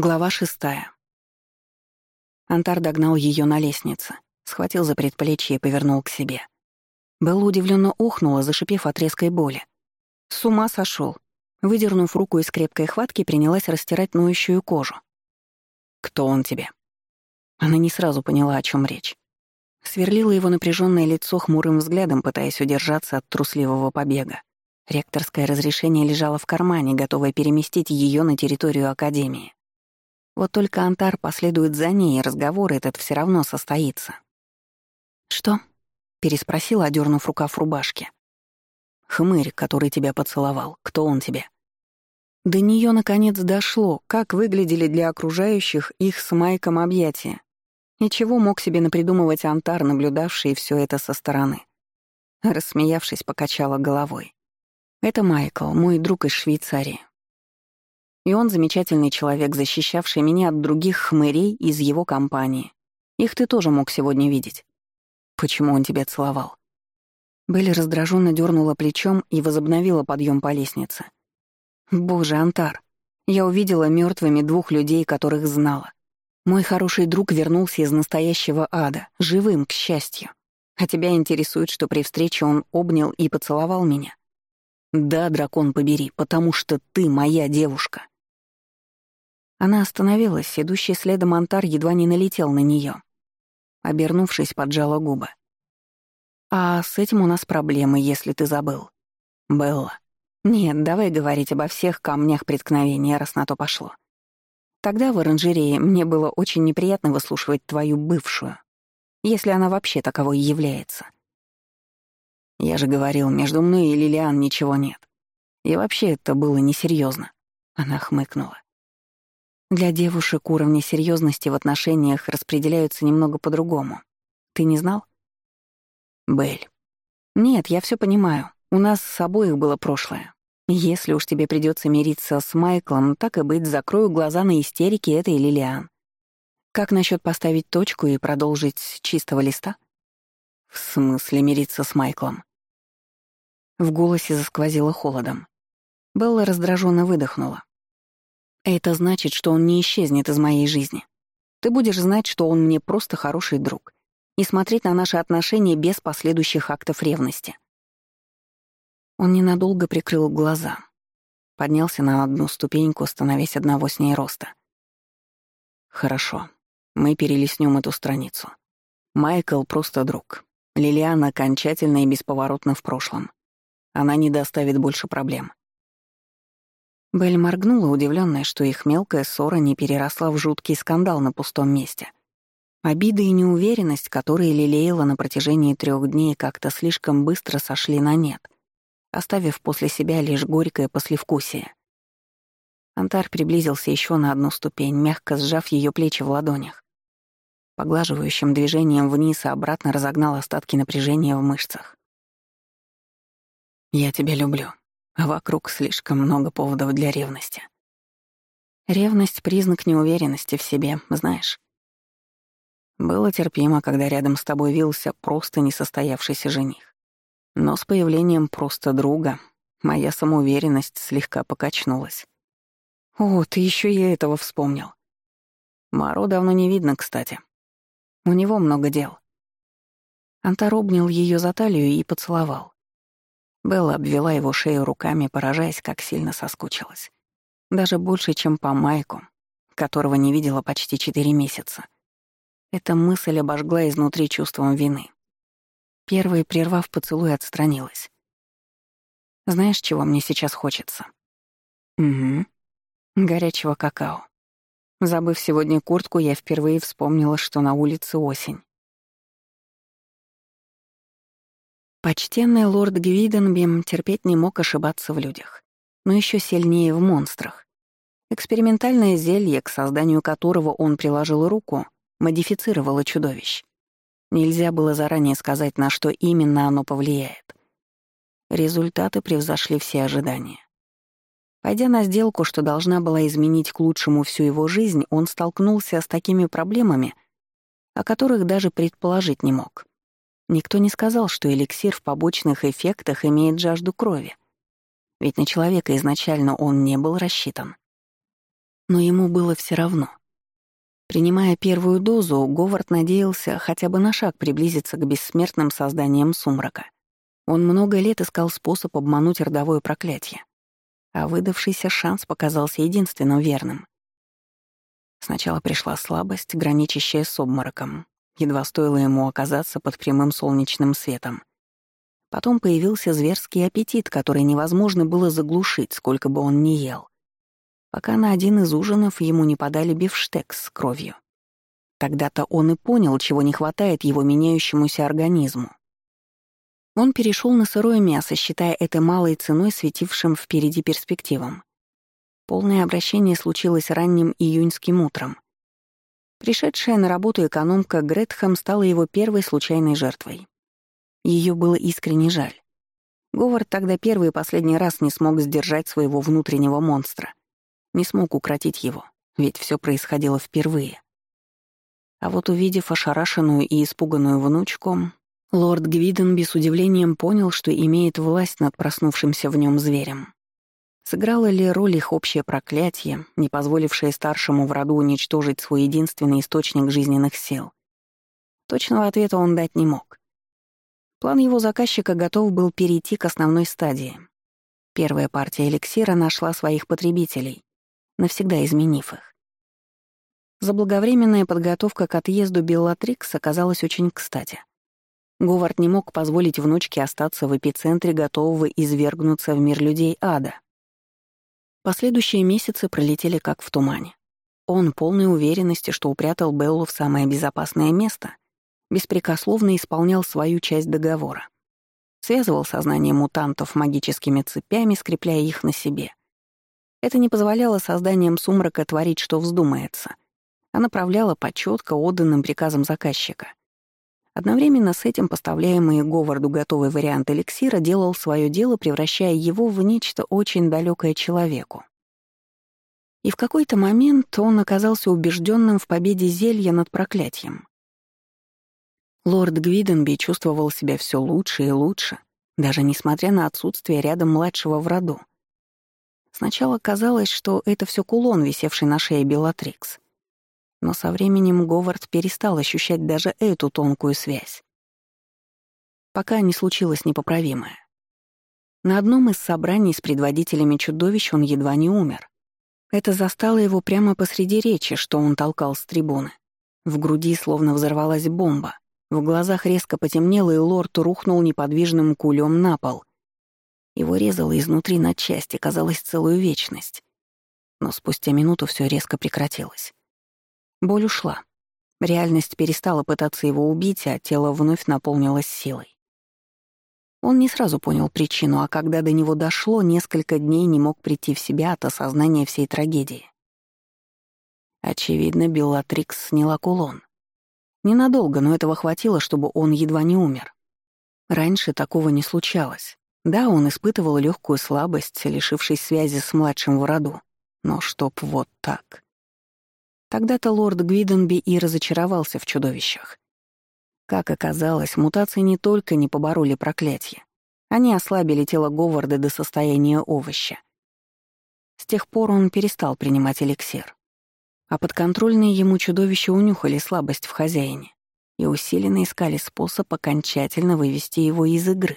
Глава шестая. Антар догнал ее на лестнице, схватил за предплечье и повернул к себе. Белла удивленно охнула, зашипев от резкой боли. С ума сошел. Выдернув руку из крепкой хватки, принялась растирать ноющую кожу. «Кто он тебе?» Она не сразу поняла, о чем речь. Сверлила его напряженное лицо хмурым взглядом, пытаясь удержаться от трусливого побега. Ректорское разрешение лежало в кармане, готовое переместить ее на территорию Академии. Вот только Антар последует за ней, и разговор этот все равно состоится. «Что?» — переспросила, одернув рукав рубашки. «Хмырь, который тебя поцеловал. Кто он тебе?» До нее наконец дошло, как выглядели для окружающих их с Майком объятия. И чего мог себе напридумывать Антар, наблюдавший все это со стороны. Рассмеявшись, покачала головой. «Это Майкл, мой друг из Швейцарии. И он замечательный человек, защищавший меня от других хмырей из его компании. Их ты тоже мог сегодня видеть. Почему он тебя целовал? Белли раздраженно дернула плечом и возобновила подъем по лестнице. Боже, Антар, я увидела мертвыми двух людей, которых знала. Мой хороший друг вернулся из настоящего ада, живым, к счастью. А тебя интересует, что при встрече он обнял и поцеловал меня? Да, дракон побери, потому что ты моя девушка. Она остановилась, идущий следом Антар едва не налетел на нее. Обернувшись, поджала губы. «А с этим у нас проблемы, если ты забыл. Белла. Нет, давай говорить обо всех камнях преткновения, раз на то пошло. Тогда в оранжерее мне было очень неприятно выслушивать твою бывшую, если она вообще таковой является. Я же говорил, между мной и Лилиан ничего нет. И вообще это было несерьезно. Она хмыкнула. Для девушек уровни серьезности в отношениях распределяются немного по-другому. Ты не знал? Бель. Нет, я все понимаю. У нас с обоих было прошлое. Если уж тебе придется мириться с Майклом, так и быть, закрою глаза на истерики этой Лилиан. Как насчет поставить точку и продолжить с чистого листа? В смысле мириться с Майклом? В голосе засквозило холодом. Белла раздраженно выдохнула. Это значит, что он не исчезнет из моей жизни. Ты будешь знать, что он мне просто хороший друг, и смотреть на наши отношения без последующих актов ревности. Он ненадолго прикрыл глаза, поднялся на одну ступеньку, становясь одного с ней роста. «Хорошо, мы перелистнем эту страницу. Майкл просто друг. Лилиана окончательно и бесповоротно в прошлом. Она не доставит больше проблем. Белль моргнула, удивленная, что их мелкая ссора не переросла в жуткий скандал на пустом месте. Обида и неуверенность, которые лелеяла на протяжении трех дней, как-то слишком быстро сошли на нет, оставив после себя лишь горькое послевкусие. Антар приблизился еще на одну ступень, мягко сжав ее плечи в ладонях. Поглаживающим движением вниз и обратно разогнал остатки напряжения в мышцах. «Я тебя люблю», вокруг слишком много поводов для ревности. Ревность — признак неуверенности в себе, знаешь. Было терпимо, когда рядом с тобой вился просто несостоявшийся жених. Но с появлением просто друга моя самоуверенность слегка покачнулась. О, ты еще и этого вспомнил. Маро давно не видно, кстати. У него много дел. Антар обнял ее за талию и поцеловал. Белла обвела его шею руками, поражаясь, как сильно соскучилась. Даже больше, чем по Майку, которого не видела почти четыре месяца. Эта мысль обожгла изнутри чувством вины. Первой, прервав поцелуй, отстранилась. «Знаешь, чего мне сейчас хочется?» «Угу. Горячего какао. Забыв сегодня куртку, я впервые вспомнила, что на улице осень. Почтенный лорд Гвиденбим терпеть не мог ошибаться в людях, но еще сильнее в монстрах. Экспериментальное зелье, к созданию которого он приложил руку, модифицировало чудовищ. Нельзя было заранее сказать, на что именно оно повлияет. Результаты превзошли все ожидания. Пойдя на сделку, что должна была изменить к лучшему всю его жизнь, он столкнулся с такими проблемами, о которых даже предположить не мог. Никто не сказал, что эликсир в побочных эффектах имеет жажду крови. Ведь на человека изначально он не был рассчитан. Но ему было все равно. Принимая первую дозу, Говард надеялся хотя бы на шаг приблизиться к бессмертным созданиям сумрака. Он много лет искал способ обмануть родовое проклятие, а выдавшийся шанс показался единственным верным. Сначала пришла слабость, граничащая с обмороком. Едва стоило ему оказаться под прямым солнечным светом. Потом появился зверский аппетит, который невозможно было заглушить, сколько бы он ни ел. Пока на один из ужинов ему не подали бифштекс с кровью. Тогда-то он и понял, чего не хватает его меняющемуся организму. Он перешел на сырое мясо, считая это малой ценой, светившим впереди перспективам. Полное обращение случилось ранним июньским утром. Пришедшая на работу экономка Гретхэм стала его первой случайной жертвой. Ее было искренне жаль. Говард тогда первый и последний раз не смог сдержать своего внутреннего монстра. Не смог укротить его, ведь все происходило впервые. А вот увидев ошарашенную и испуганную внучку, лорд Гвиденби с удивлением понял, что имеет власть над проснувшимся в нем зверем. Сыграло ли роль их общее проклятие, не позволившее старшему в роду уничтожить свой единственный источник жизненных сил? Точного ответа он дать не мог. План его заказчика готов был перейти к основной стадии. Первая партия эликсира нашла своих потребителей, навсегда изменив их. Заблаговременная подготовка к отъезду Беллатрикс оказалась очень кстати. Говард не мог позволить внучке остаться в эпицентре готового извергнуться в мир людей ада. Последующие месяцы пролетели как в тумане. Он, полной уверенности, что упрятал Беллу в самое безопасное место — беспрекословно исполнял свою часть договора. Связывал сознание мутантов магическими цепями, скрепляя их на себе. Это не позволяло созданиям сумрака творить, что вздумается, а направляло по четко отданным приказам заказчика. Одновременно с этим поставляемый Говарду готовый вариант эликсира делал свое дело, превращая его в нечто очень далекое человеку. И в какой-то момент он оказался убежденным в победе зелья над проклятием. Лорд Гвиденби чувствовал себя все лучше и лучше, даже несмотря на отсутствие рядом младшего в роду. Сначала казалось, что это все кулон, висевший на шее Белатрикс. Но со временем Говард перестал ощущать даже эту тонкую связь. Пока не случилось непоправимое. На одном из собраний с предводителями чудовищ он едва не умер. Это застало его прямо посреди речи, что он толкал с трибуны. В груди словно взорвалась бомба. В глазах резко потемнело, и лорд рухнул неподвижным кулем на пол. Его резало изнутри на части, казалось, целую вечность. Но спустя минуту все резко прекратилось. Боль ушла. Реальность перестала пытаться его убить, а тело вновь наполнилось силой. Он не сразу понял причину, а когда до него дошло, несколько дней не мог прийти в себя от осознания всей трагедии. Очевидно, Беллатрикс сняла кулон. Ненадолго, но этого хватило, чтобы он едва не умер. Раньше такого не случалось. Да, он испытывал легкую слабость, лишившись связи с младшим в роду. Но чтоб вот так. Тогда-то лорд Гвиденби и разочаровался в чудовищах. Как оказалось, мутации не только не побороли проклятие. Они ослабили тело Говарда до состояния овоща. С тех пор он перестал принимать эликсир а подконтрольные ему чудовища унюхали слабость в хозяине и усиленно искали способ окончательно вывести его из игры.